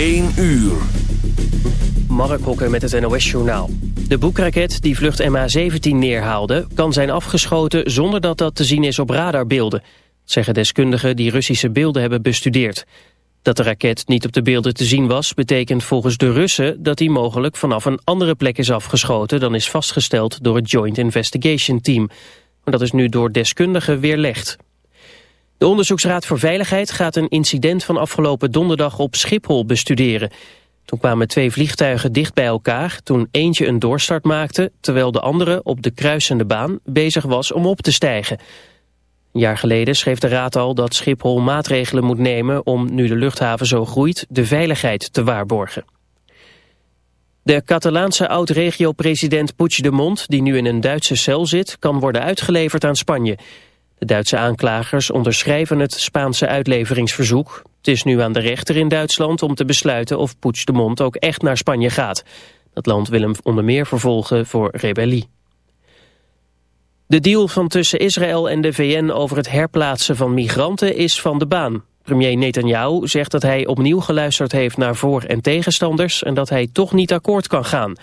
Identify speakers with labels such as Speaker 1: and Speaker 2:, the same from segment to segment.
Speaker 1: 1 uur.
Speaker 2: Mark Hokker met het NOS-journaal. De boekraket die vlucht MH17 neerhaalde... kan zijn afgeschoten zonder dat dat te zien is op radarbeelden... zeggen deskundigen die Russische beelden hebben bestudeerd. Dat de raket niet op de beelden te zien was... betekent volgens de Russen dat die mogelijk vanaf een andere plek is afgeschoten... dan is vastgesteld door het Joint Investigation Team. Maar dat is nu door deskundigen weerlegd. De Onderzoeksraad voor Veiligheid gaat een incident van afgelopen donderdag op Schiphol bestuderen. Toen kwamen twee vliegtuigen dicht bij elkaar toen eentje een doorstart maakte... terwijl de andere op de kruisende baan bezig was om op te stijgen. Een jaar geleden schreef de raad al dat Schiphol maatregelen moet nemen... om, nu de luchthaven zo groeit, de veiligheid te waarborgen. De Catalaanse oud-regio-president Puigdemont, die nu in een Duitse cel zit... kan worden uitgeleverd aan Spanje... De Duitse aanklagers onderschrijven het Spaanse uitleveringsverzoek. Het is nu aan de rechter in Duitsland om te besluiten of Puigdemont ook echt naar Spanje gaat. Dat land wil hem onder meer vervolgen voor rebellie. De deal van tussen Israël en de VN over het herplaatsen van migranten is van de baan. Premier Netanyahu zegt dat hij opnieuw geluisterd heeft naar voor- en tegenstanders... en dat hij toch niet akkoord kan gaan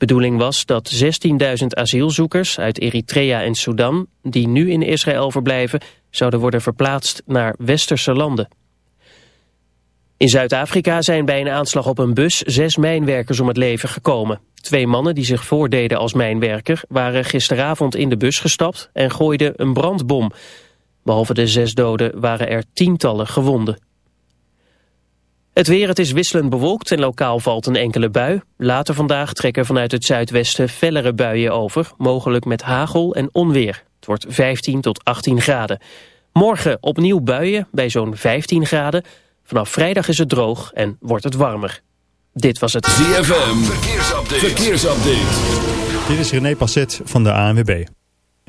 Speaker 2: bedoeling was dat 16.000 asielzoekers uit Eritrea en Sudan... die nu in Israël verblijven, zouden worden verplaatst naar westerse landen. In Zuid-Afrika zijn bij een aanslag op een bus zes mijnwerkers om het leven gekomen. Twee mannen die zich voordeden als mijnwerker waren gisteravond in de bus gestapt en gooiden een brandbom. Behalve de zes doden waren er tientallen gewonden. Het weer, het is wisselend bewolkt en lokaal valt een enkele bui. Later vandaag trekken vanuit het zuidwesten fellere buien over, mogelijk met hagel en onweer. Het wordt 15 tot 18 graden. Morgen opnieuw buien bij zo'n 15 graden. Vanaf vrijdag is het droog en wordt het warmer. Dit was het
Speaker 1: ZFM Verkeersupdate. Verkeersupdate.
Speaker 3: Dit is René Passet van de ANWB.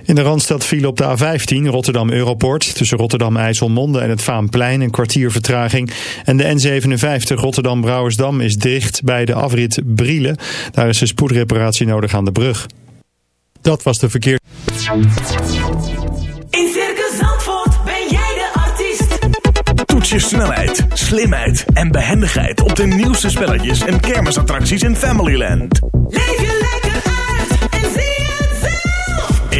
Speaker 3: In de Randstad viel op de A15 Rotterdam-Europort... tussen Rotterdam-IJsselmonde en het Vaanplein een kwartier vertraging. En de N57 Rotterdam-Brouwersdam is dicht bij de afrit Brielen. Daar is een spoedreparatie nodig aan de brug. Dat was de verkeer...
Speaker 4: In Circus Zandvoort ben jij de artiest.
Speaker 1: Toets je snelheid, slimheid en behendigheid... op de nieuwste spelletjes en kermisattracties in Familyland.
Speaker 4: Leef je lekker uit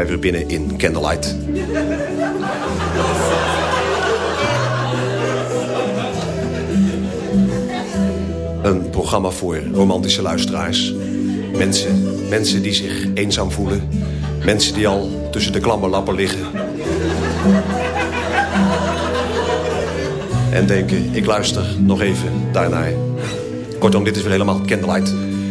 Speaker 5: Wij weer binnen in Candlelight. Een programma voor romantische luisteraars. Mensen, mensen die zich eenzaam voelen. Mensen die al tussen de klamme lappen liggen. En denken, ik luister nog even daarnaar. Kortom, dit is weer helemaal Candlelight.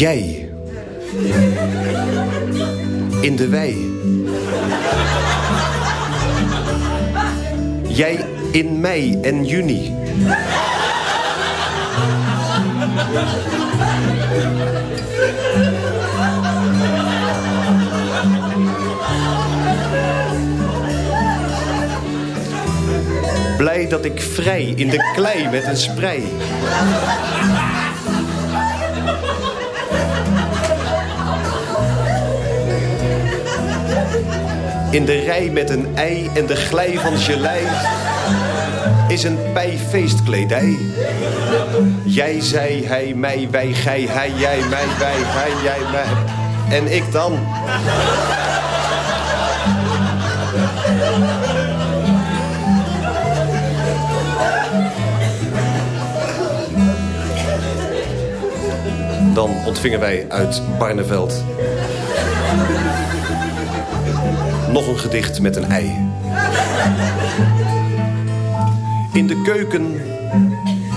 Speaker 5: Jij. In de wei. Jij in mei en juni. Blij dat ik vrij in de klei met een sprei. In de rij met een ei en de glij van gelei is een feestkledij. Jij, zij, hij, mij, wij, gij, hij, jij, mij, wij, hij, jij, mij. En ik dan. Dan ontvingen wij uit Barneveld nog een gedicht met een ei. In de keuken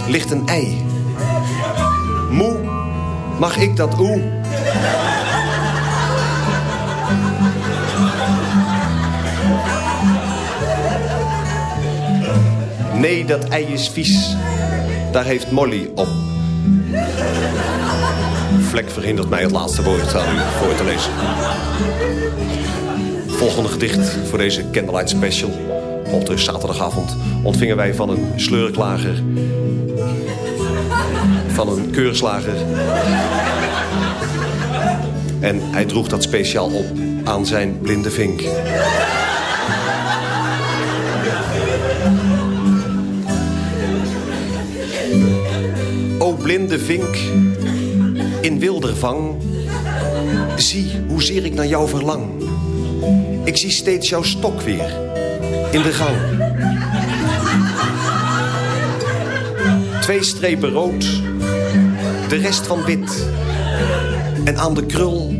Speaker 5: ligt een ei. Moe, mag ik dat oe? Nee, dat ei is vies. Daar heeft Molly op. Vlek verhindert mij het laatste woord aan voor te lezen. Volgende gedicht voor deze Candlelight Special. Op de zaterdagavond ontvingen wij van een sleurklager. Van een keurslager. En hij droeg dat speciaal op aan zijn blinde vink. O blinde vink, in wildervang, zie hoezeer ik naar jou verlang. Ik zie steeds jouw stok weer in de gang. Twee strepen rood, de rest van wit. En aan de krul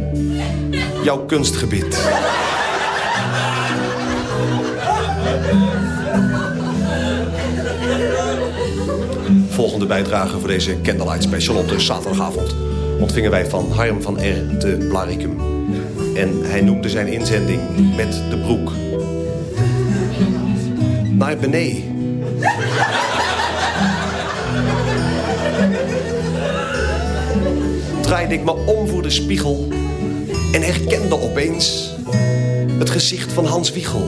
Speaker 5: jouw kunstgebit. Volgende bijdrage voor deze Candlelight Special op de zaterdagavond ontvingen wij van Harm van R. te Blaricum. En hij noemde zijn inzending met de broek. Naar beneden. Draaide ik me om voor de spiegel en herkende opeens het gezicht van Hans Wiegel.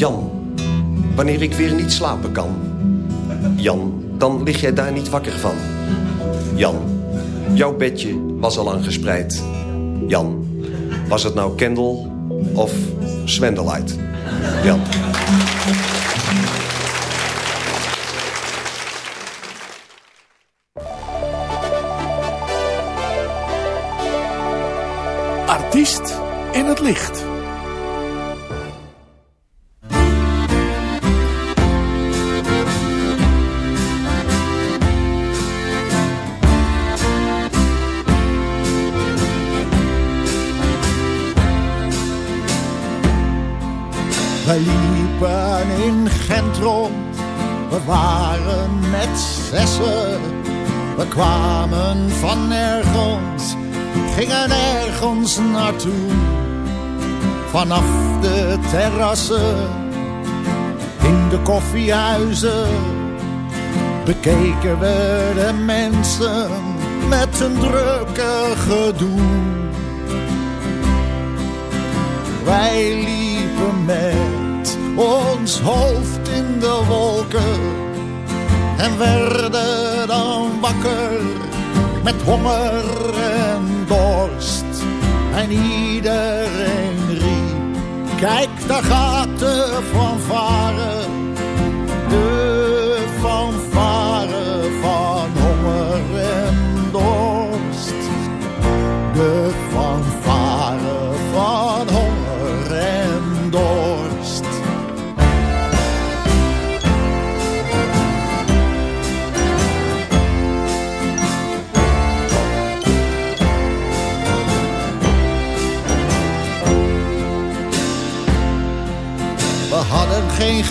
Speaker 5: Jan, wanneer ik weer niet slapen kan. Jan, dan lig jij daar niet wakker van. Jan, jouw bedje was al lang gespreid. Jan, was het nou Kendall of Swendelight? Jan.
Speaker 1: Artiest in het licht.
Speaker 6: In Gent rond We waren met zessen, we kwamen van ergens, gingen ergens naartoe. Vanaf de terrassen, in de koffiehuizen, bekeken we de mensen met hun drukke gedoe. Wij liepen met ons hoofd in de wolken en werden dan wakker met honger en dorst. En iedereen riep, kijk daar gaat de fanfare, de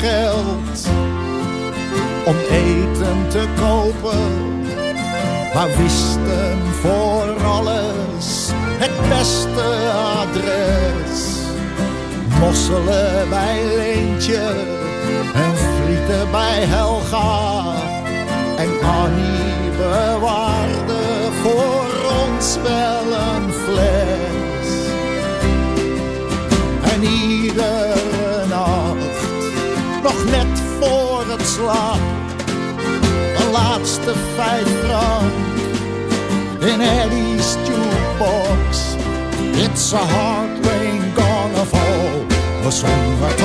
Speaker 6: geld om eten te kopen, maar wisten voor alles het beste adres. Mosselen bij Leentje en frieten bij Helga. En Annie bewaarde voor ons wel een fles. Een laatste vijf frank in Eddie's jukebox. It's a hard rain gonna fall. We zongen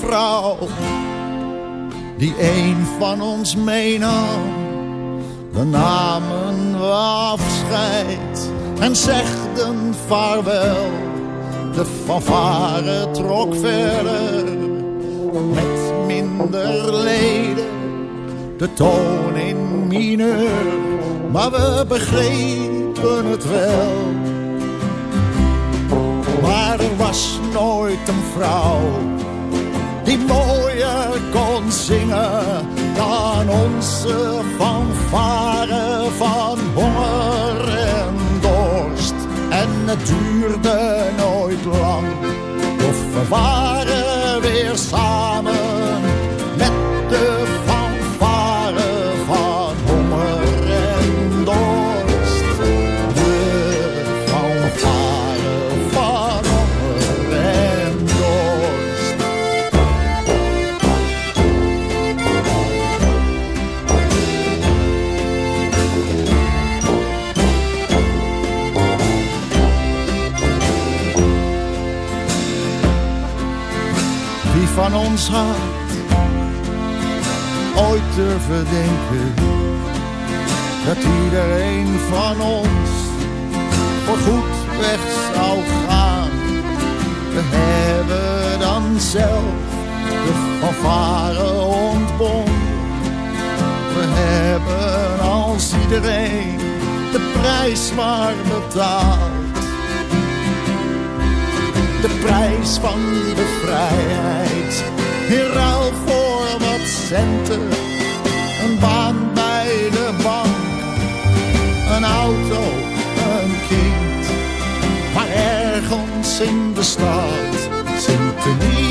Speaker 6: vrouw die een van ons meenam. We namen afscheid en zegden vaarwel. De fanfare trok verder met minder leden. De toon in mineur, maar we begrepen het wel. Maar er was nooit een vrouw die mooier kon zingen. Dan onze fanfare van honger en dorst. En het duurde nooit lang, of we waren weer samen durven denken dat iedereen van ons voorgoed weg zou gaan? We hebben dan zelf de fanfare ontbonden. We hebben als iedereen de prijs maar betaald. De prijs van de vrijheid. In ruil voor wat centen. Een baan bij de bank. Een auto, een kind. Maar ergens in de stad zingt een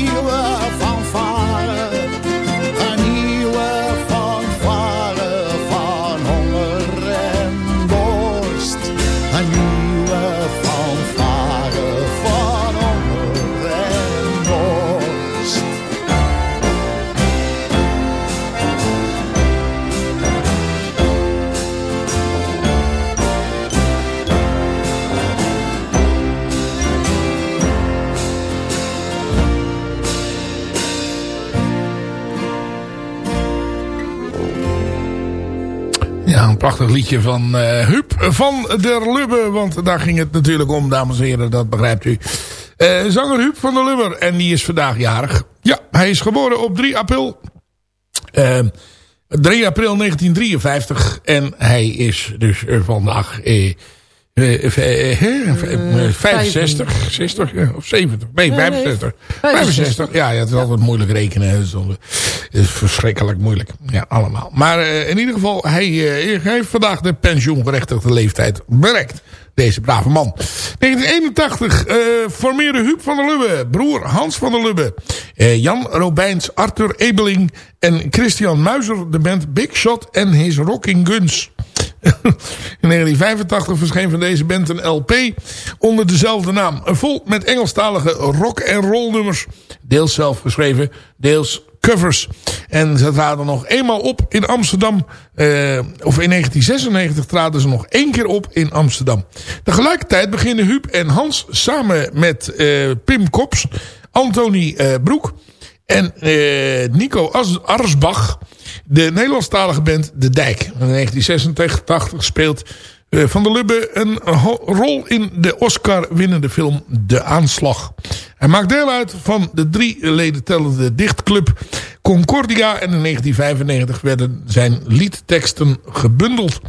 Speaker 7: Ja, een prachtig liedje van eh Huub van der Lubbe. Want daar ging het natuurlijk om, dames en heren. Dat begrijpt u. Eh, zanger Huub van der Lubbe. En die is vandaag jarig. Ja, hij is geboren op 3 april. eh, 3 april 1953. En hij is dus eh, vandaag... eh, eh, eh, eh, eh, 65, 60 ja, of 70. Nee, 65. 65. Ja, ja, het is altijd moeilijk rekenen. Het is, verschrikkelijk moeilijk. Ja, allemaal. Maar in ieder geval, hij, eh, hij heeft vandaag de pensioengerechtigde leeftijd bereikt. Deze brave man. 1981 eh, formeerde Huub van der Lubbe, broer Hans van der Lubbe, Jan Robijns, Arthur Ebeling en Christian Muizer de band Big Shot en His Rocking Guns. In 1985 verscheen van deze band een LP onder dezelfde naam. Vol met Engelstalige rock- en roll nummers. Deels zelf geschreven, deels covers. En ze traden nog eenmaal op in Amsterdam. eh, of in 1996 traden ze nog één keer op in Amsterdam. Tegelijkertijd beginnen Huub en Hans samen met eh, Pim Kops, Anthony eh, Broek en eh, Nico Arsbach de Nederlandstalige band De Dijk. In 1986 speelt eh, Van der Lubbe een rol in de Oscar-winnende film De Aanslag. Hij maakt deel uit van de drie leden tellende dichtclub Concordia. En in 1995 werden zijn liedteksten gebundeld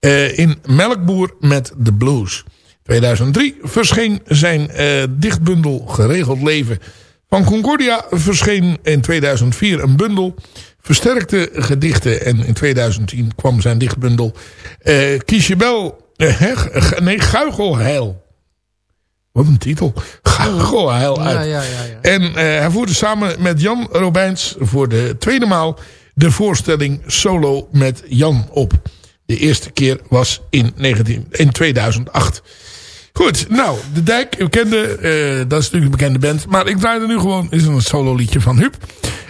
Speaker 7: eh, in Melkboer met de Blues. 2003 verscheen zijn eh, dichtbundel Geregeld Leven. Van Concordia verscheen in 2004 een bundel versterkte gedichten. En in 2010 kwam zijn dichtbundel eh Kies je bel... eh, nee, Guichelheil. Wat een titel. Guichelheil uit.
Speaker 8: Ja, ja, ja, ja.
Speaker 7: En eh, hij voerde samen met Jan Robijns voor de tweede maal de voorstelling Solo met Jan op. De eerste keer was in, 19, in 2008. Goed, nou, De Dijk, u kende, eh, dat is natuurlijk een bekende band. Maar ik draai er nu gewoon, is een solo liedje van Huub.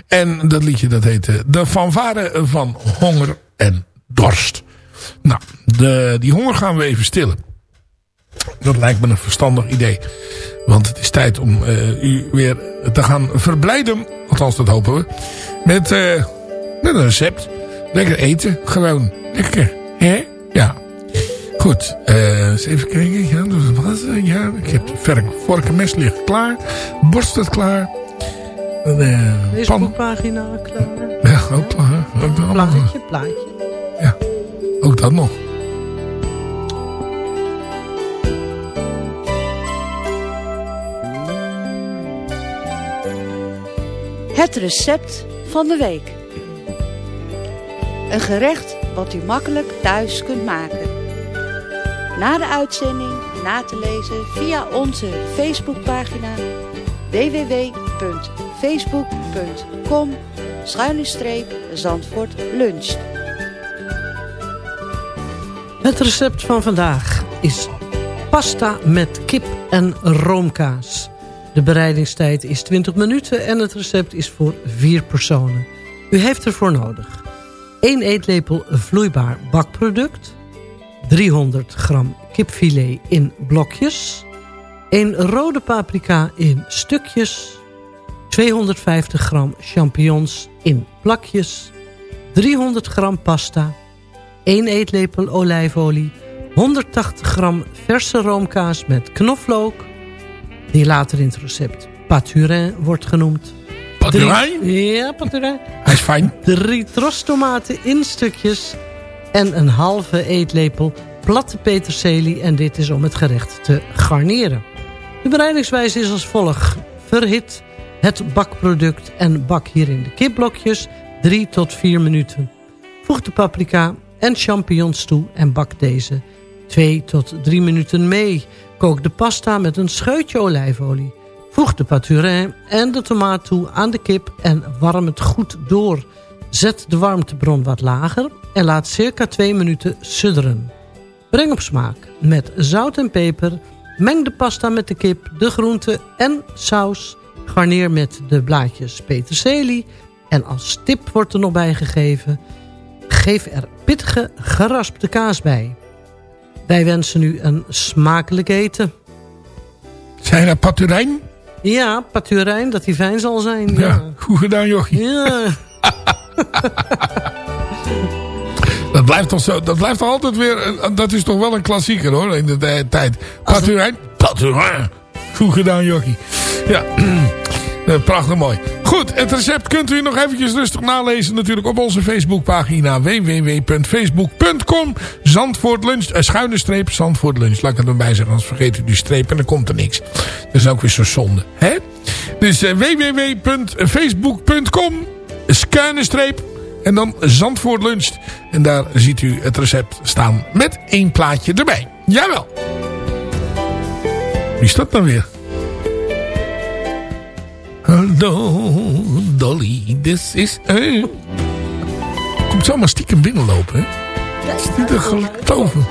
Speaker 7: En dat liedje dat heet De fanfare van Honger en Dorst. Nou, de, die honger gaan we even stillen. Dat lijkt me een verstandig idee. Want het is tijd om eh, u weer te gaan verblijden. Althans, dat hopen we. Met, eh, met een recept. Lekker eten. Gewoon. Lekker. Hè? Ja. Goed. eh, eens even kijken. Ja, dus wat, eh, ja, ik heb de vork en mes ligt klaar. Borst staat klaar. Een, eh, pan.
Speaker 8: Facebookpagina klaar.
Speaker 7: Ja, ook klaar. Ook,
Speaker 8: Plaatje, plaatje.
Speaker 7: ook dat nog.
Speaker 9: Het recept van de week. Een gerecht wat u makkelijk thuis kunt maken. Na de uitzending na te lezen via onze Facebookpagina www.facebook.com Zandvoort luncht.
Speaker 8: Het recept van vandaag is pasta met kip en roomkaas. De bereidingstijd is 20 minuten en het recept is voor vier personen. U heeft ervoor nodig 1 eetlepel vloeibaar bakproduct... 300 gram kipfilet in blokjes... 1 rode paprika in stukjes... 250 gram champignons in plakjes... 300 gram pasta... 1 eetlepel olijfolie... 180 gram verse roomkaas met knoflook... die later in het recept paturin wordt genoemd.
Speaker 7: Paturin?
Speaker 8: Ja, paturin.
Speaker 7: Hij is fijn.
Speaker 8: Drie trostomaten in stukjes... en een halve eetlepel platte peterselie... en dit is om het gerecht te garneren. De bereidingswijze is als volgt. Verhit het bakproduct en bak hierin de kipblokjes 3 tot 4 minuten. Voeg de paprika en champignons toe en bak deze 2 tot 3 minuten mee. Kook de pasta met een scheutje olijfolie. Voeg de paturin en de tomaat toe aan de kip en warm het goed door. Zet de warmtebron wat lager en laat circa 2 minuten sudderen. Breng op smaak met zout en peper. Meng de pasta met de kip, de groenten en saus. Garneer met de blaadjes peterselie. En als tip wordt er nog bijgegeven... geef er pittige geraspte kaas bij. Wij wensen u een smakelijk eten.
Speaker 7: Zijn er paturijn?
Speaker 8: Ja, paturijn, dat die fijn zal zijn.
Speaker 7: Ja, goed gedaan jochie.
Speaker 8: Ja.
Speaker 10: Dat blijft toch zo, dat blijft toch altijd weer, dat is toch wel een klassieker hoor, in de tijd. Paturijn, Paturijn. Goed gedaan, Jokkie. Ja, Eh, prachtig mooi. Goed, het recept kunt u nog eventjes rustig nalezen natuurlijk op onze Facebookpagina www.facebook.com Zandvoort Lunch, eh, schuine streep Zandvoort Lunch. Laat ik het erbij zeggen, anders vergeet u die streep en dan komt er niks. Dat is ook weer zo zonde. Hè? Dus eh, www.facebook.com schuine streep en dan Zandvoort Lunch. En daar ziet u het recept staan met één plaatje erbij. Jawel. Wie is dat nou weer? Hallo, Dolly, this is... Uh. Komt zomaar stiekem binnenlopen, hè? Dat is niet te geloven.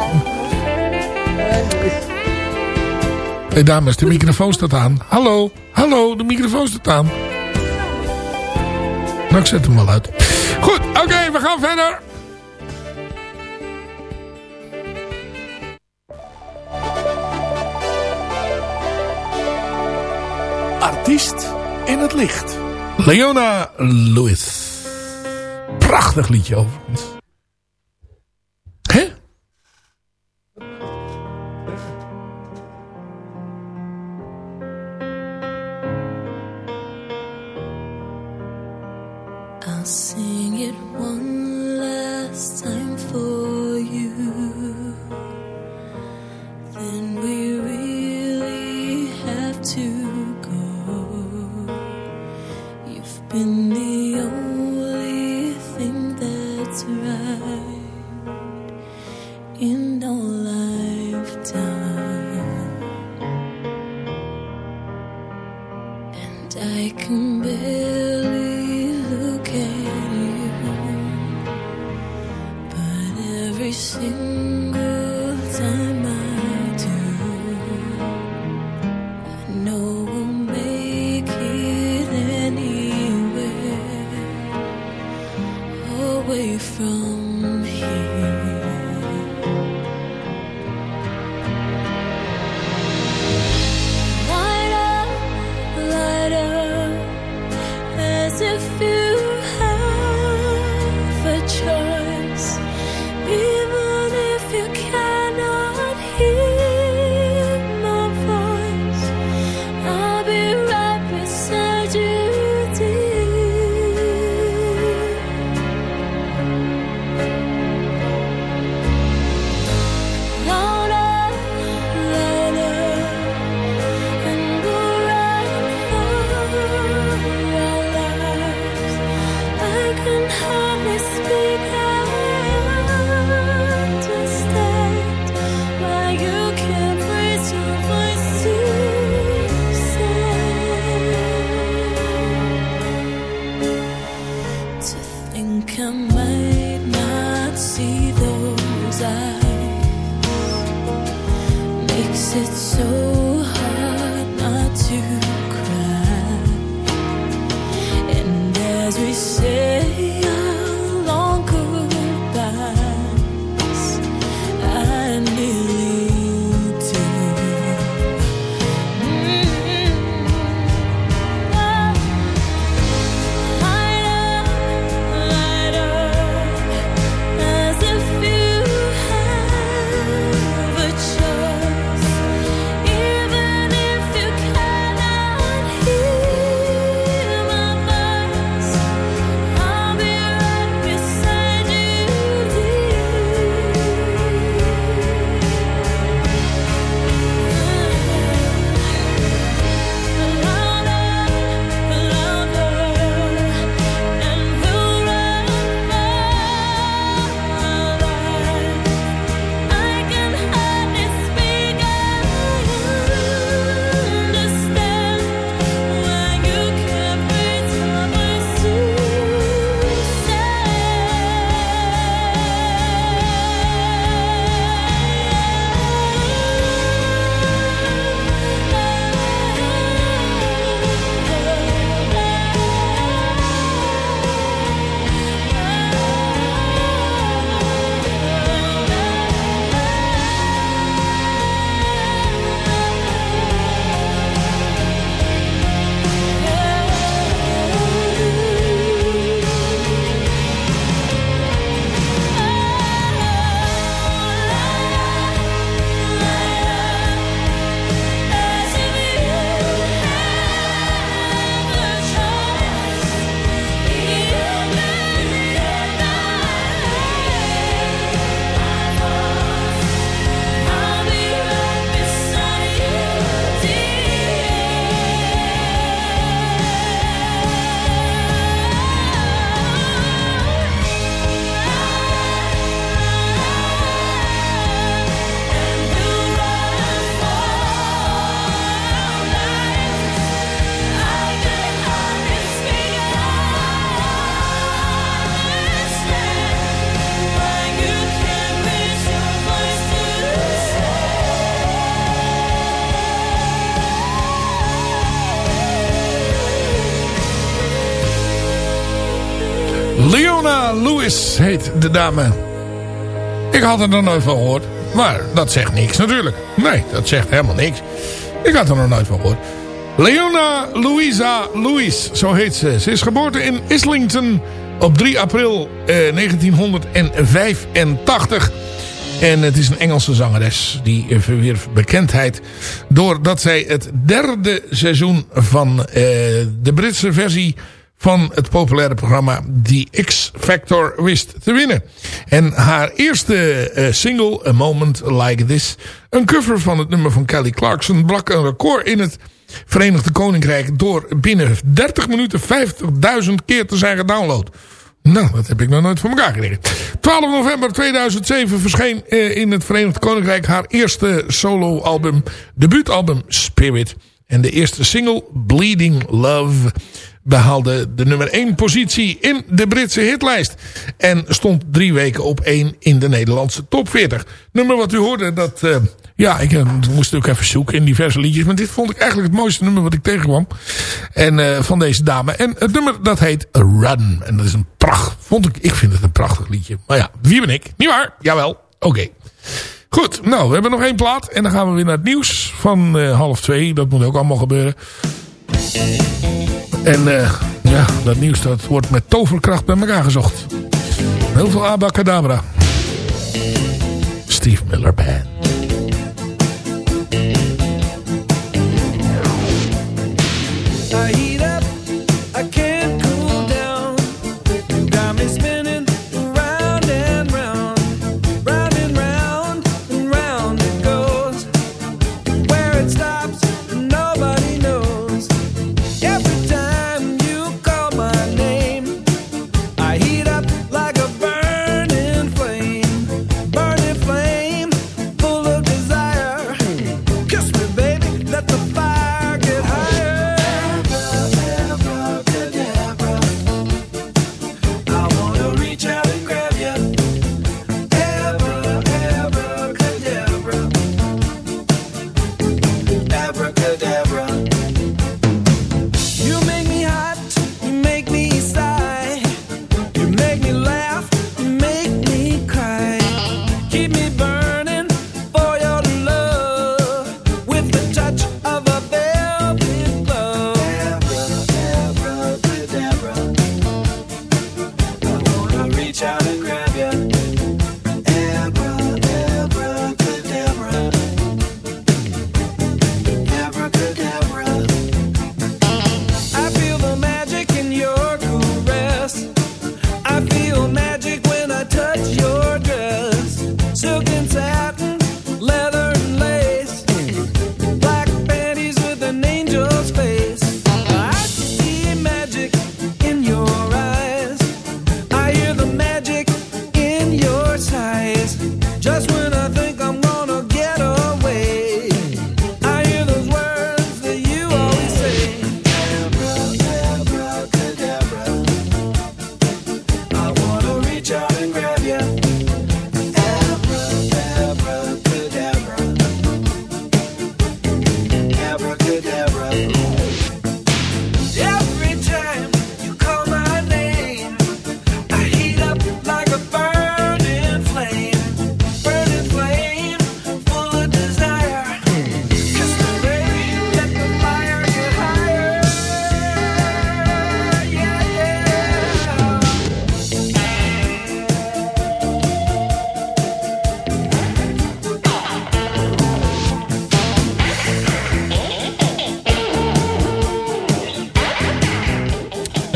Speaker 10: Hé hey, dames, de microfoon staat aan. Hallo, hallo, de microfoon staat aan. Nou, ik zet hem wel uit. Goed, oké, we gaan verder.
Speaker 7: Artiest in het licht.
Speaker 10: Leona Lewis. Prachtig liedje overigens.
Speaker 7: Dame. Ik had er nog nooit van gehoord. Maar dat zegt niks natuurlijk. Nee, dat zegt helemaal niks. Ik had er nog nooit van gehoord. Leona Louisa Lewis, zo heet ze. Ze is geboren in Islington op 3 april eh, 1985. En het is een Engelse zangeres die verwierf bekendheid... doordat zij het derde seizoen van eh, de Britse versie van het populaire programma The X Factor wist te winnen. En haar eerste eh, single, A Moment Like This... een cover van het nummer van Kelly Clarkson... brak een record in het Verenigde Koninkrijk... door binnen 30 minuten 50.000 keer te zijn gedownload. Nou, dat heb ik nog nooit voor elkaar gekregen. 12 november 2007 verscheen eh, in het Verenigd Koninkrijk... haar eerste soloalbum, debuutalbum Spirit... En de eerste single, Bleeding Love, behaalde de nummer 1 positie in de Britse hitlijst. En stond drie weken op 1 in de Nederlandse top 40. Nummer wat u hoorde, dat... Uh, ja, ik uh, moest ook even zoeken in diverse liedjes. Maar dit vond ik eigenlijk het mooiste nummer wat ik tegenkwam. En uh, van deze dame. En het nummer dat heet Run. En dat is een pracht. Vond ik, ik vind het een prachtig liedje. Maar ja, wie ben ik? Niet waar? Jawel. Oké. Goed, nou, we hebben nog één plaat. En dan gaan we weer naar het nieuws van half twee. Dat moet ook allemaal gebeuren. En uh, ja, dat nieuws dat wordt met toverkracht bij elkaar gezocht. Heel veel abacadabra. Steve Miller Band.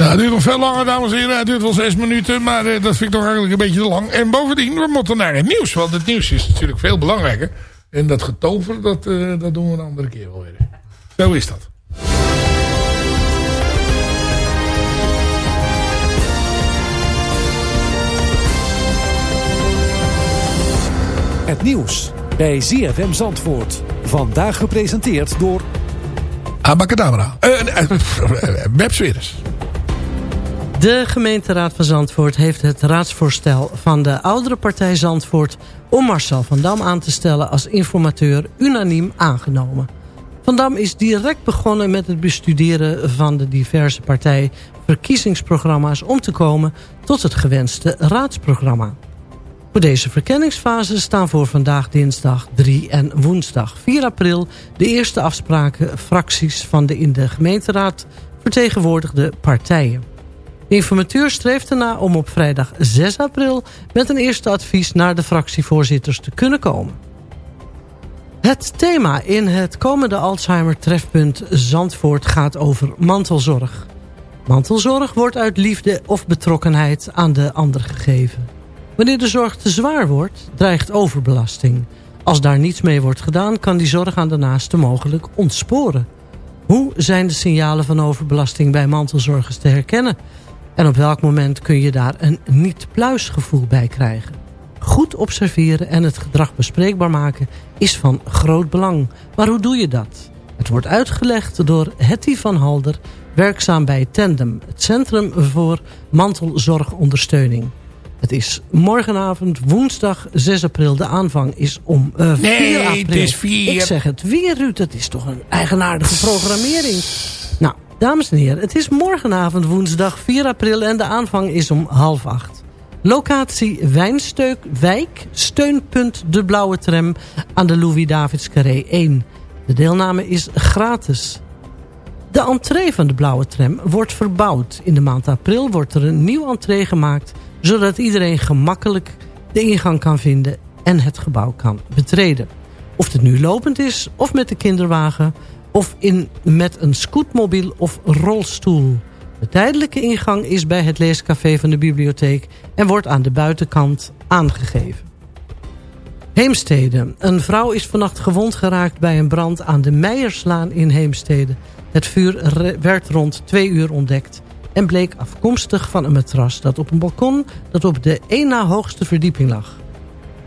Speaker 7: Ja, het duurt nog veel langer, dames en heren. Het duurt wel zes minuten, maar uh, dat vind ik toch eigenlijk een beetje te lang. En bovendien, we moeten naar het nieuws. Want het nieuws is natuurlijk veel belangrijker. En dat getover, dat, uh, dat doen we een andere keer wel weer. Zo is dat.
Speaker 11: Het nieuws bij ZFM Zandvoort. Vandaag gepresenteerd door...
Speaker 7: Abacadabra. Uh, uh.
Speaker 8: De gemeenteraad van Zandvoort heeft het raadsvoorstel van de oudere partij Zandvoort... om Marcel van Dam aan te stellen als informateur unaniem aangenomen. Van Dam is direct begonnen met het bestuderen van de diverse partijverkiezingsprogramma's... om te komen tot het gewenste raadsprogramma. Voor deze verkenningsfase staan voor vandaag dinsdag 3 en woensdag 4 april... de eerste afspraken fracties van de in de gemeenteraad vertegenwoordigde partijen. De informateur streeft erna om op vrijdag 6 april... met een eerste advies naar de fractievoorzitters te kunnen komen. Het thema in het komende Alzheimer-trefpunt Zandvoort gaat over mantelzorg. Mantelzorg wordt uit liefde of betrokkenheid aan de ander gegeven. Wanneer de zorg te zwaar wordt, dreigt overbelasting. Als daar niets mee wordt gedaan, kan die zorg aan de naaste mogelijk ontsporen. Hoe zijn de signalen van overbelasting bij mantelzorgers te herkennen? En op welk moment kun je daar een niet-pluisgevoel bij krijgen? Goed observeren en het gedrag bespreekbaar maken is van groot belang. Maar hoe doe je dat? Het wordt uitgelegd door Hetty van Halder, werkzaam bij Tandem, het Centrum voor Mantelzorgondersteuning. Het is morgenavond, woensdag 6 april. De aanvang is om uh, 4
Speaker 7: Nee,
Speaker 8: april.
Speaker 7: het is 4.
Speaker 8: Ik zeg het weer, Ruud. Het is toch een eigenaardige programmering. Dames en heren. Het is morgenavond, woensdag 4 april. En de aanvang is om half acht. Locatie Wijnsteuk, Wijk, steunpunt De Blauwe Tram aan de Louis-Davids Carré 1. De deelname is gratis. De entree van de Blauwe Tram wordt verbouwd. In de maand april wordt er een nieuw entree gemaakt... zodat iedereen gemakkelijk de ingang kan vinden en het gebouw kan betreden. Of het nu lopend is, of met de kinderwagen... of in, met een scootmobiel of rolstoel. De tijdelijke ingang is bij het leescafé van de bibliotheek... en wordt aan de buitenkant aangegeven. Heemstede. Een vrouw is vannacht gewond geraakt bij een brand aan de Meijerslaan in Heemstede. Het vuur werd rond twee uur ontdekt en bleek afkomstig van een matras dat op een balkon dat op de één na hoogste verdieping lag.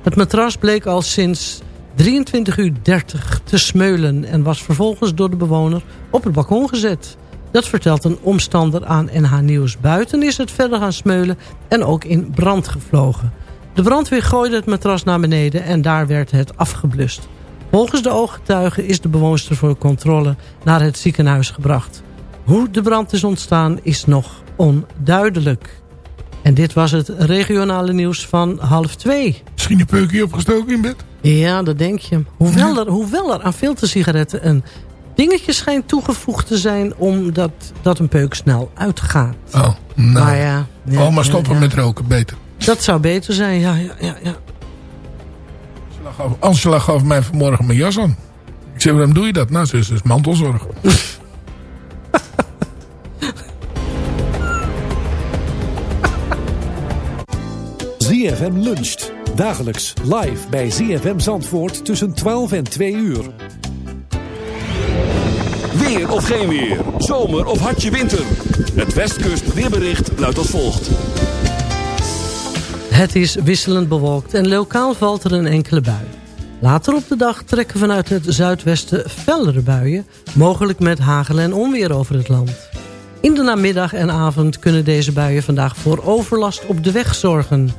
Speaker 8: Het matras bleek al sinds 23 uur 30 te smeulen en was vervolgens door de bewoner op het balkon gezet. Dat vertelt een omstander aan NH Nieuws. Buiten is het verder gaan smeulen en ook in brand gevlogen. De brandweer gooide het matras naar beneden en daar werd het afgeblust. Volgens de ooggetuigen is de bewoonster voor controle naar het ziekenhuis gebracht. Hoe de brand is ontstaan is nog onduidelijk. En dit was het regionale nieuws van half twee.
Speaker 7: Misschien een peukje opgestoken in bed?
Speaker 8: Ja, dat denk je. Hoewel er, hoewel er aan filtersigaretten een dingetje schijnt toegevoegd te zijn... omdat dat een peuk snel uitgaat.
Speaker 7: Oh, nou.
Speaker 8: Maar ja, ja,
Speaker 7: oh, maar stoppen
Speaker 8: ja.
Speaker 7: met roken, beter.
Speaker 8: Dat zou beter zijn, ja, ja, ja. ja.
Speaker 7: Angela gaf- mij vanmorgen mijn jas aan. Ik zei, waarom doe je dat? Nou, ze is dus mantelzorg.
Speaker 11: ZFM luncht. Dagelijks live bij ZFM Zandvoort tussen 12 en 2 uur.
Speaker 12: Weer of geen weer. Zomer of hartje winter. Het Westkust weerbericht luidt als volgt.
Speaker 8: Het is wisselend bewolkt en lokaal valt er een enkele bui. Later op de dag trekken vanuit het zuidwesten fellere buien... mogelijk met hagel en onweer over het land. In de namiddag en avond kunnen deze buien vandaag voor overlast op de weg zorgen.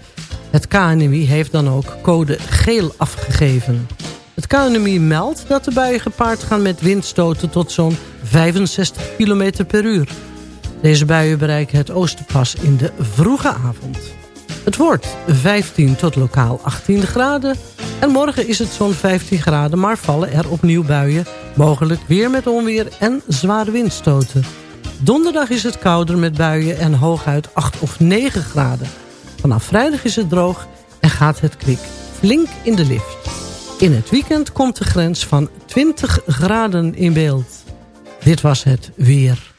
Speaker 8: Het KNMI heeft dan ook code geel afgegeven. Het KNMI meldt dat de buien gepaard gaan met windstoten tot zo'n 65 km per uur. Deze buien bereiken het oostenpas in de vroege avond. Het wordt 15 tot lokaal 18 graden. En morgen is het zo'n 15 graden, maar vallen er opnieuw buien. Mogelijk weer met onweer en zware windstoten. Donderdag is het kouder met buien en hooguit 8 of 9 graden. Vanaf vrijdag is het droog en gaat het kwik flink in de lift. In het weekend komt de grens van 20 graden in beeld. Dit was het weer.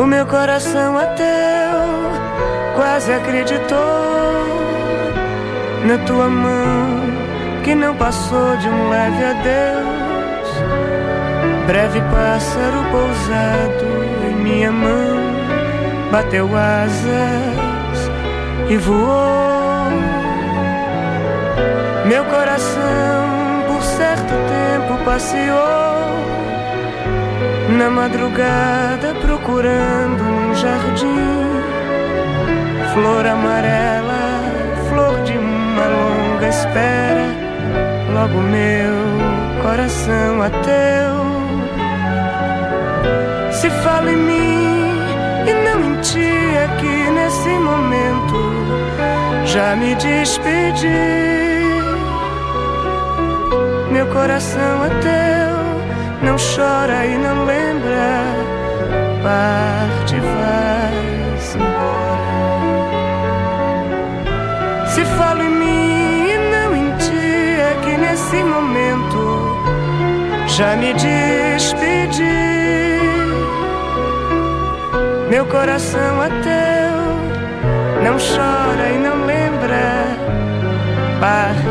Speaker 13: O meu coração ateu quase acreditou na tua mão que não passou de um leve adeus. Breve pássaro pousado em minha mão bateu asas e voou. Meu coração por certo tempo passeou na madrugada procurando num jardim flor amarela, flor de uma longa espera. Logo meu coração ateu se fala em mim e não em ti aqui nesse momento já me despedi. Meu coração é teu, não chora e não lembra, parte vai-se embora. Se falo em mim e não em ti aqui nesse momento já me despedi. Meu coração é teu, não chora e não lembra, parte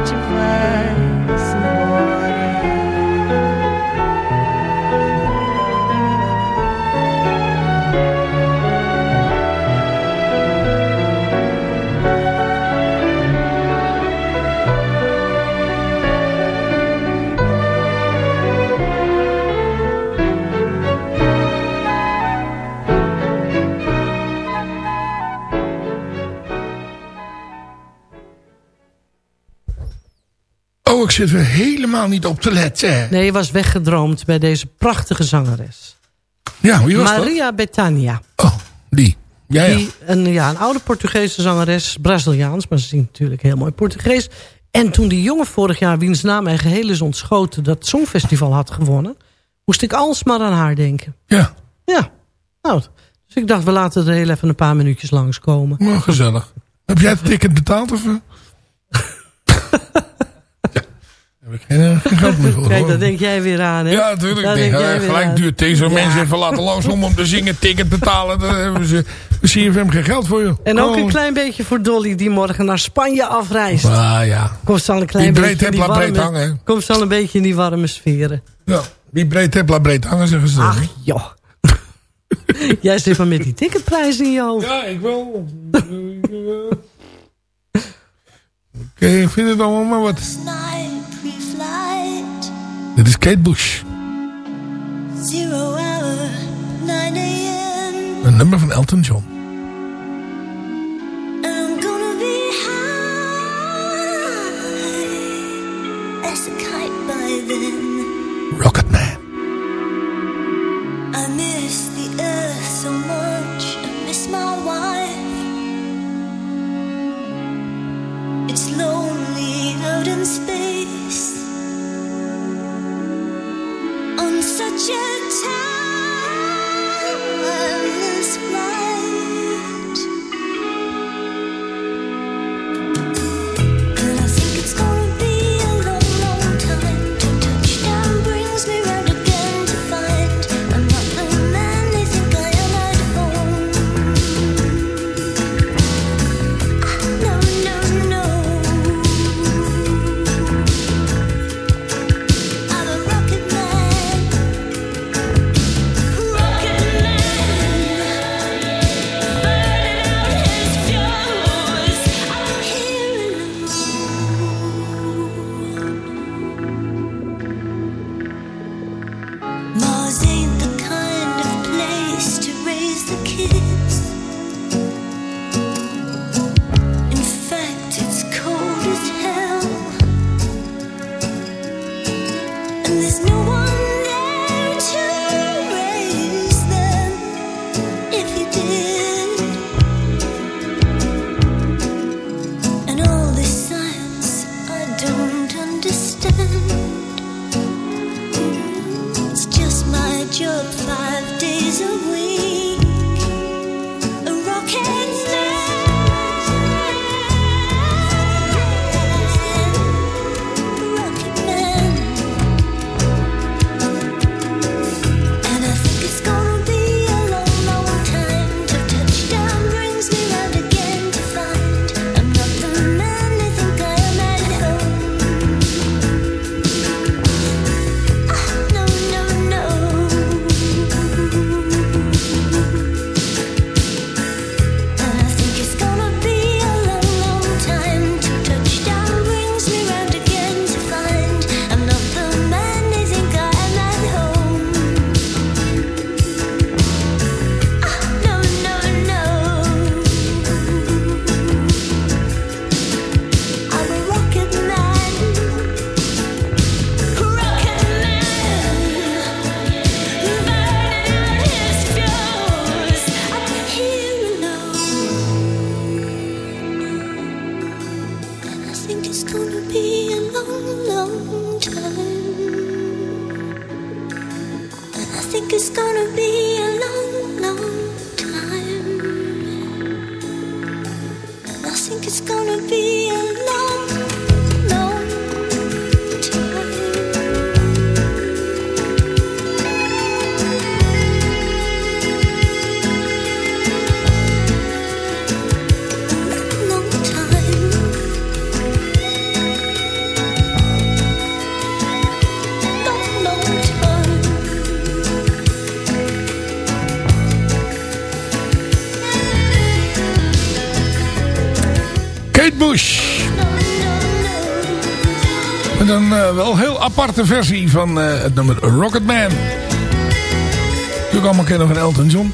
Speaker 7: Oh, ik zit er helemaal niet op te letten.
Speaker 8: Nee, je was weggedroomd bij deze prachtige zangeres.
Speaker 7: Ja, wie was dat?
Speaker 8: Maria Bethania.
Speaker 7: Die. Ja, ja.
Speaker 8: Die, een, ja, een oude Portugese zangeres, Braziliaans, maar ze zingt natuurlijk heel mooi Portugees. En toen die jongen vorig jaar, wiens naam mij geheel is ontschoten, dat Songfestival had gewonnen, moest ik alsmaar aan haar denken.
Speaker 7: Ja.
Speaker 8: Ja. Nou, dus ik dacht, we laten er heel even een paar minuutjes langskomen.
Speaker 7: Maar gezellig. Heb jij het ticket betaald of... eh? ja. Heb ik geen, eh, geen geld meer voor.
Speaker 8: Kijk,
Speaker 7: hoor.
Speaker 8: daar denk jij weer aan, hè?
Speaker 7: Ja, natuurlijk.
Speaker 8: Daar
Speaker 7: Ik denk,
Speaker 8: denk jij
Speaker 7: eh, gelijk
Speaker 8: aan.
Speaker 7: duurt deze
Speaker 8: Ja.
Speaker 7: mensen even laten langskomen om te zingen, ticket betalen. Daar hebben ze CFM geen geld voor, joh.
Speaker 8: En ook
Speaker 7: Oh.
Speaker 8: een klein beetje voor Dolly, die morgen naar Spanje afreist.
Speaker 7: Ah, ja.
Speaker 8: Komt ze al een klein beetje in die
Speaker 7: laat breed
Speaker 8: warme,
Speaker 7: hangen?
Speaker 8: Komt ze al een beetje in die warme sferen.
Speaker 7: Ja, wie breed hebt, laat breed hangen, zeggen ze. dan, hè?
Speaker 8: Joh. Jij zit maar met die ticketprijs in je hoofd.
Speaker 7: Ja, ik wel. Ik vind het allemaal maar wat. Dit is Kate Bush.
Speaker 14: zero hour, 9 a.m.
Speaker 7: Een nummer van Elton John.
Speaker 14: And such a timeless
Speaker 7: wel heel aparte versie van eh, het nummer Rocketman. Ook allemaal kennen van Elton John.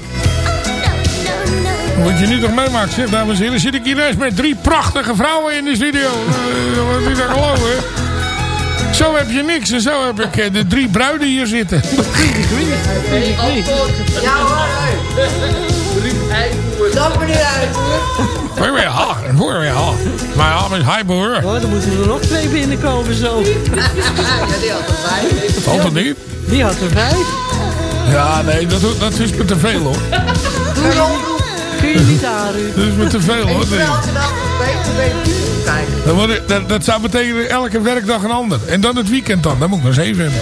Speaker 7: Wat je nu toch meemaakt, zeg, dames en heren, zit ik hier eens met drie prachtige vrouwen in de studio. Eh, Wat niet te geloven? Zo heb je niks en zo heb ik eh, de drie bruiden hier zitten.
Speaker 15: Ja hoor. Stap er nu uit.
Speaker 7: Voor weer ha, voor weer ha. Mijn naam is Heiboer.
Speaker 8: Oh, dan moeten er nog twee binnenkomen zo.
Speaker 15: Ja, die had er vijf.
Speaker 7: Valt het niet?
Speaker 8: Die had er vijf.
Speaker 7: Ja, nee, dat, dat is me te veel hoor.
Speaker 8: Kun je niet aan, Ruud.
Speaker 7: Dat is me te veel hoor. Nee. Dan word ik- dat, dat zou betekenen elke werkdag een ander. En dan het weekend dan. Dan moet ik nog eens even hebben.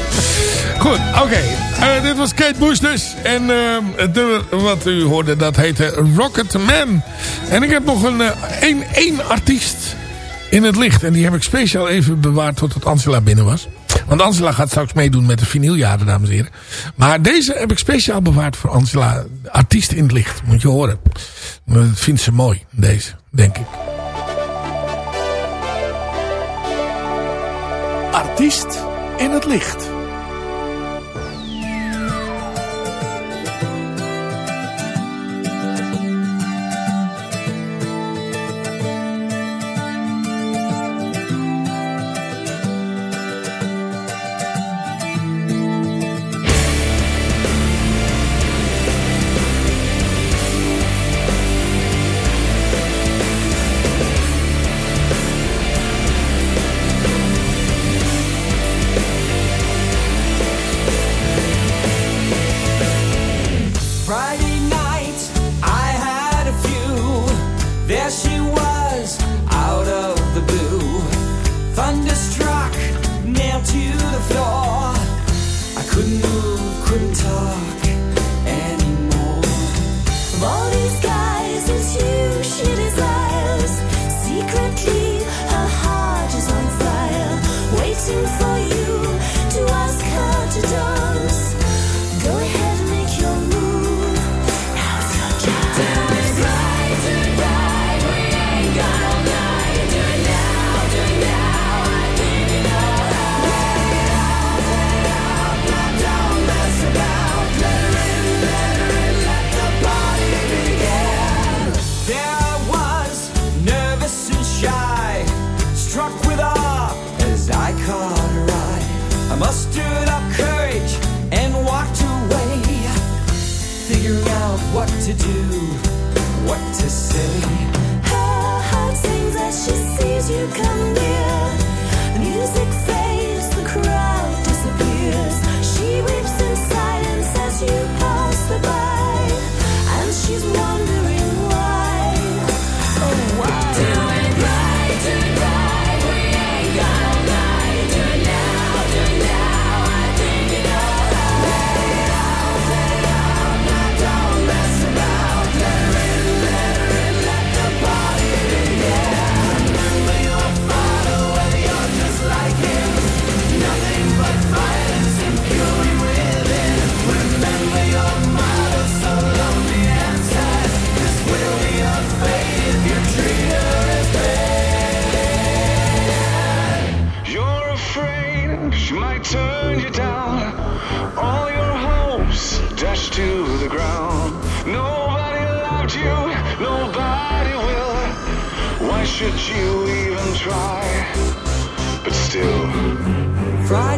Speaker 7: Goed, oké. Eh, dit was Kate Bush dus. En eh, het wat u hoorde, dat heette Rocket Man. En ik heb nog een, eh, één, één artiest in het licht. En die heb ik speciaal even bewaard totdat Angela binnen was. Want Angela gaat straks meedoen met de vinyljaren, dames en heren. Maar deze heb ik speciaal bewaard voor Angela. Artiest in het licht, moet je horen. Dat vindt ze mooi, deze, denk ik.
Speaker 16: Artiest in het licht.
Speaker 14: To
Speaker 10: do,
Speaker 14: what to say.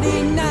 Speaker 10: every night.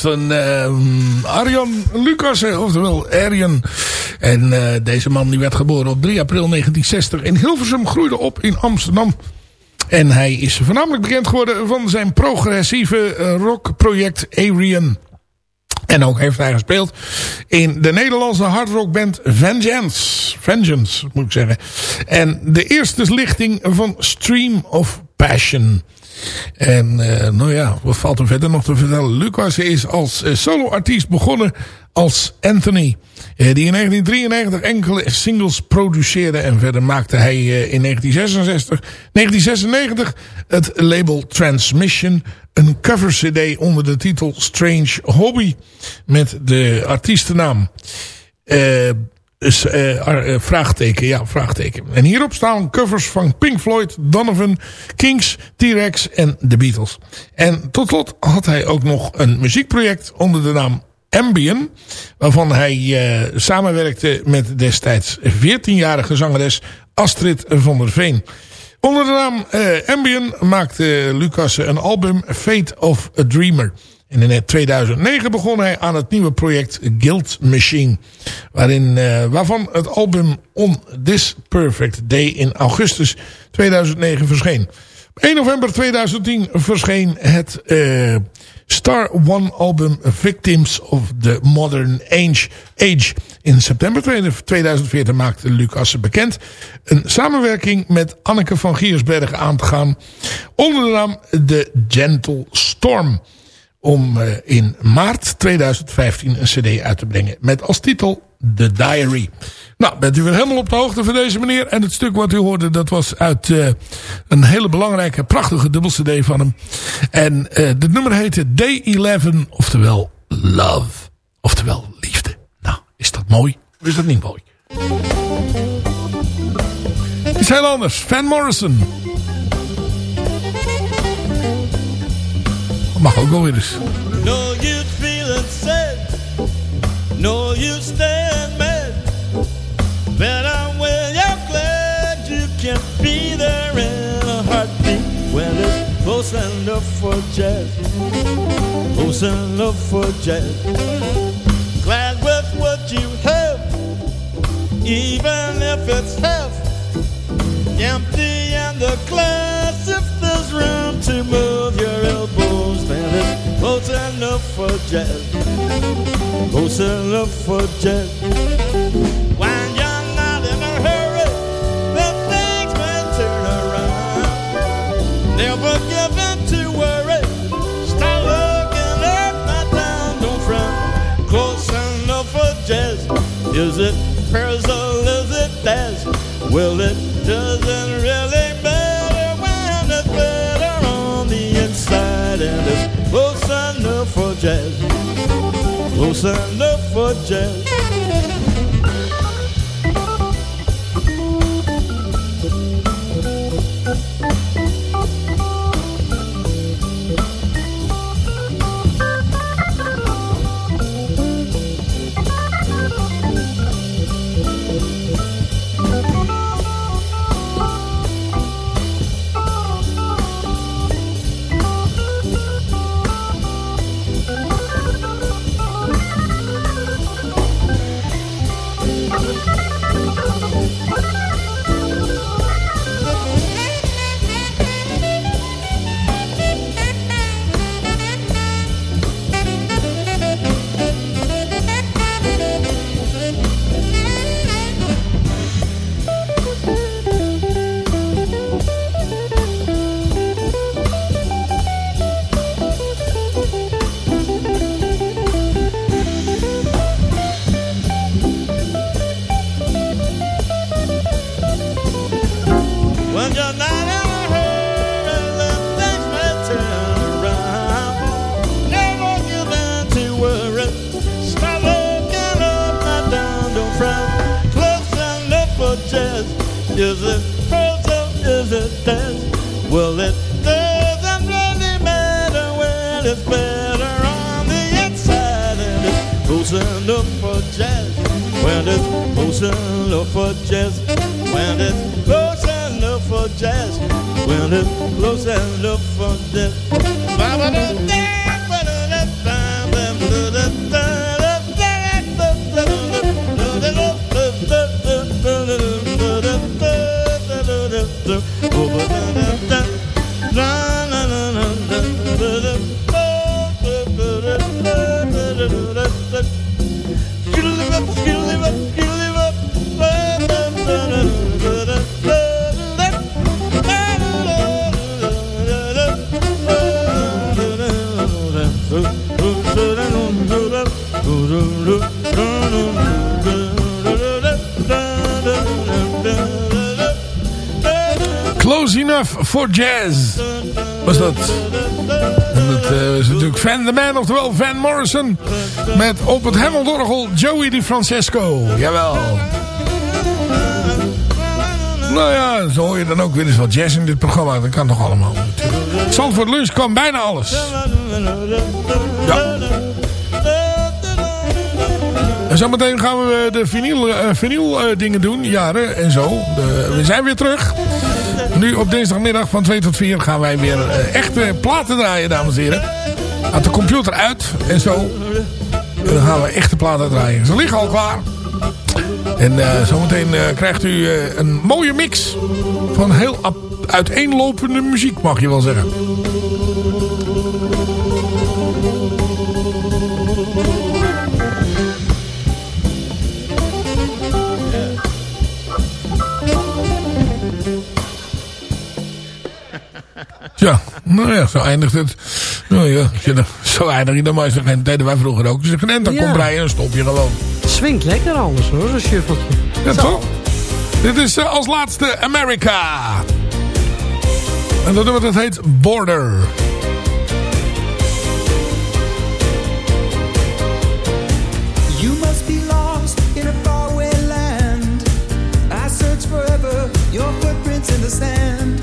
Speaker 14: Was
Speaker 7: ehm, Arjan Lucassen, oftewel Arjan. En eh, deze man die werd geboren op 3 april 1960 in Hilversum, groeide op in Amsterdam. En hij is voornamelijk bekend geworden van zijn progressieve eh, rockproject Arian. En ook heeft hij gespeeld in de Nederlandse hardrockband Vengeance. Vengeance, moet ik zeggen. En de eerste lichting van Stream of Passion. En eh, nou ja, wat valt er verder nog te vertellen? Lucas is als eh, soloartiest begonnen als Anthony. eh, die in 1993 enkele singles produceerde. En verder maakte hij in 1966, 1996 het label Transmission een cover cd onder de titel Strange Hobby. Met de artiestennaam eh, dus, eh, vraagteken, ja, vraagteken. En hierop staan covers van Pink Floyd, Donovan, Kings, T-Rex en The Beatles. En tot slot had hij ook nog een muziekproject onder de naam Ambien. Waarvan hij eh, samenwerkte met destijds 14-jarige zangeres Astrid van der Veen. Onder de naam eh Ambien maakte Lucas een album Fate of a Dreamer. En in 2009 begon hij aan het nieuwe project Guild Machine. Waarin, eh, waarvan het album On This Perfect Day in augustus 2009 verscheen. Op 1 november 2010 verscheen het eh, Star One album Victims of the Modern Age. Age. In september 2014 maakte Lucas bekend een samenwerking met Anneke van Giersbergen aan te gaan. Onder de naam The Gentle Storm om eh, in maart 2015 een cd uit te brengen. Met als titel The Diary. Nou, bent u weer helemaal op de hoogte van deze meneer. En het stuk wat u hoorde, dat was uit eh, een hele belangrijke, prachtige dubbel cd van hem. En eh het nummer heette Day 11, oftewel Love. Oftewel liefde. Nou, is dat mooi? Of is dat niet mooi? Iets heel anders. Van Morrison. Mag ook eens.
Speaker 17: No use feeling sad, no use staying mad. Better when you're glad you can be there in a heartbeat when it's close enough for jazz, close enough for jazz. Glad with what you have, even if it's half empty and the glass. If there's room to move your close jazz. Close enough for jazz. When you're not in a hurry, then things may turn around. Never give in to worry. Start looking up and down, don't frown. Close enough for jazz. Is it concerned for jazz. Is it or is it dance? Well, it doesn't really matter when it's better on the inside and it's close enough for jazz. When it's close enough for jazz. When it's and look for jazz. When it's and look for jazz.
Speaker 7: For Jazz. Was dat. Dat eh, is natuurlijk Van the Man, oftewel Van Morrison. Met op het Hammondorgel Joey Di Francesco. Jawel. Nou ja, zo hoor je dan ook weer eens wat jazz in dit programma. Dat kan toch allemaal. Zandvoort Lunch kan bijna alles. Ja. En zometeen gaan we de vinyl, eh, vinyl eh, dingen doen. Jaren en zo. We zijn weer terug. Nu op dinsdagmiddag van 2 tot 4 gaan wij weer eh, echte platen draaien, dames en heren. Gaat de computer uit en zo. Dan gaan we echte platen draaien. Ze liggen al klaar. En eh, zometeen eh, krijgt u een mooie mix van heel uiteenlopende muziek, mag je wel zeggen. Nou ja, zo eindigt het. Nou ja, je dan- zo eindig je dan maar. Dat deden wij vroeger ook. Geen dan
Speaker 8: Ja.
Speaker 7: komt breien, dan stop je gewoon.
Speaker 8: Swingt lekker anders hoor, zo'n shuffeltje.
Speaker 7: Ja, toch? Dit is eh, als laatste America. En dat nummer dat heet Border.
Speaker 16: You must be lost in a faraway land. I search forever, your footprints in the sand.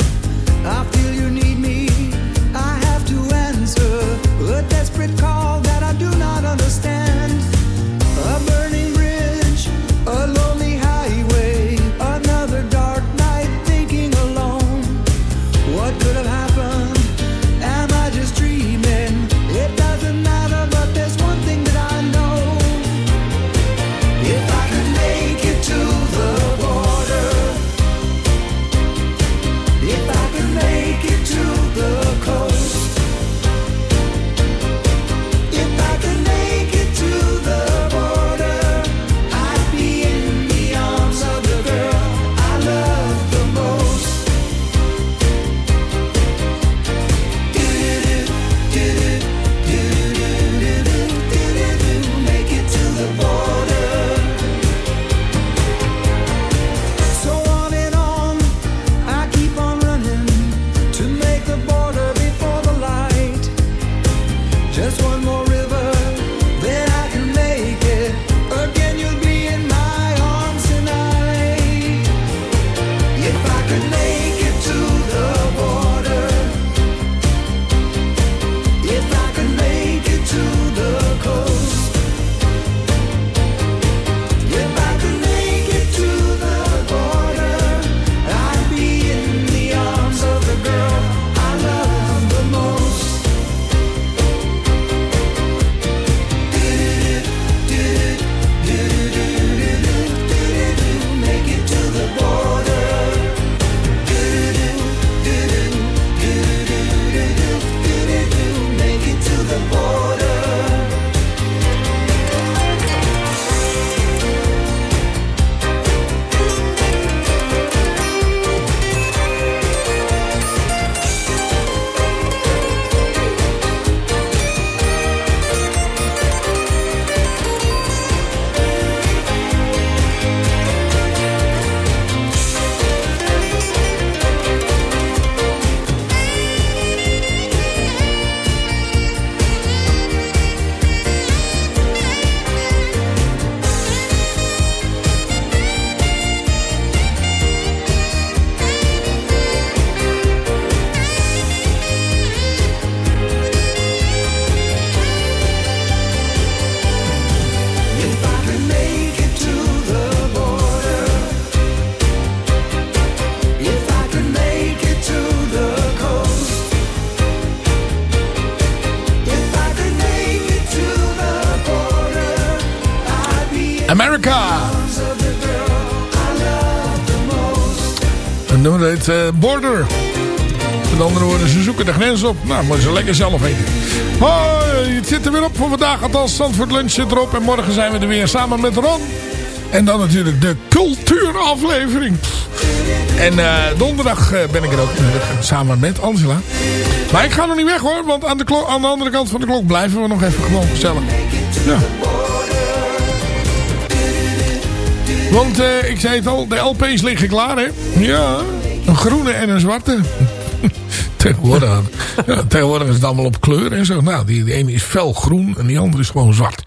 Speaker 7: Eh, Border. Met andere woorden, ze zoeken de grens op. Nou, moeten ze lekker zelf weten. Hoi, het zit er weer op voor vandaag. Althans, Zandvoort Lunch zit erop. En morgen zijn we er weer samen met Ron. En dan natuurlijk de cultuuraflevering. En eh, donderdag eh, ben ik er ook samen met Angela. Maar ik ga nog niet weg hoor. Want aan de, aan de andere kant van de klok blijven we nog even gewoon gezellig. Ja. Want ik zei het al, de LP's liggen klaar hè. Ja, een groene en een zwarte. tegenwoordig, ja, tegenwoordig is het allemaal op kleur en zo. Nou, die, die ene is fel groen en die andere is gewoon zwart.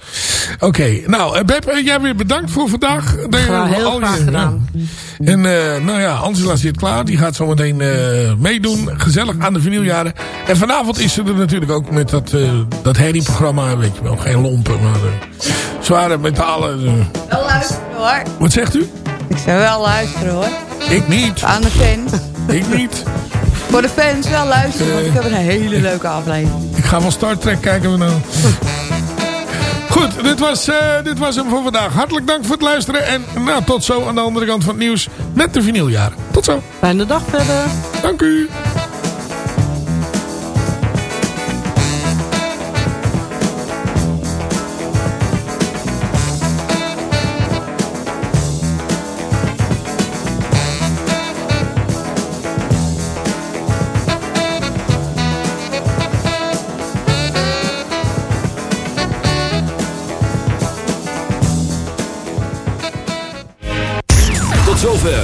Speaker 7: Oké, nou eh, Beb, eh, jij weer bedankt voor vandaag. Dat je
Speaker 8: Graag, heel
Speaker 7: al je-
Speaker 8: gedaan.
Speaker 7: ja. En eh, nou ja, Angela zit klaar. Die gaat zometeen eh meedoen. Gezellig aan de vinyljaren. En vanavond is ze er natuurlijk ook met dat, eh dat herrie-programma. Weet je wel, geen lompen, maar eh, zware metalen. eh.
Speaker 18: Wel luisteren hoor.
Speaker 7: Wat zegt u?
Speaker 18: Ik zou wel luisteren hoor.
Speaker 7: Ik niet.
Speaker 18: Aan de fans.
Speaker 7: Ik niet.
Speaker 18: Voor de fans wel luisteren, want ik heb een hele leuke aflevering.
Speaker 7: Ik ga wel Star Trek kijken we nou. Goed, dit was, eh, dit was hem voor vandaag. Hartelijk dank voor het luisteren. En nou, tot zo aan de andere kant van het nieuws met de vinyljaren. Tot zo.
Speaker 8: Fijne dag verder.
Speaker 7: Dank u.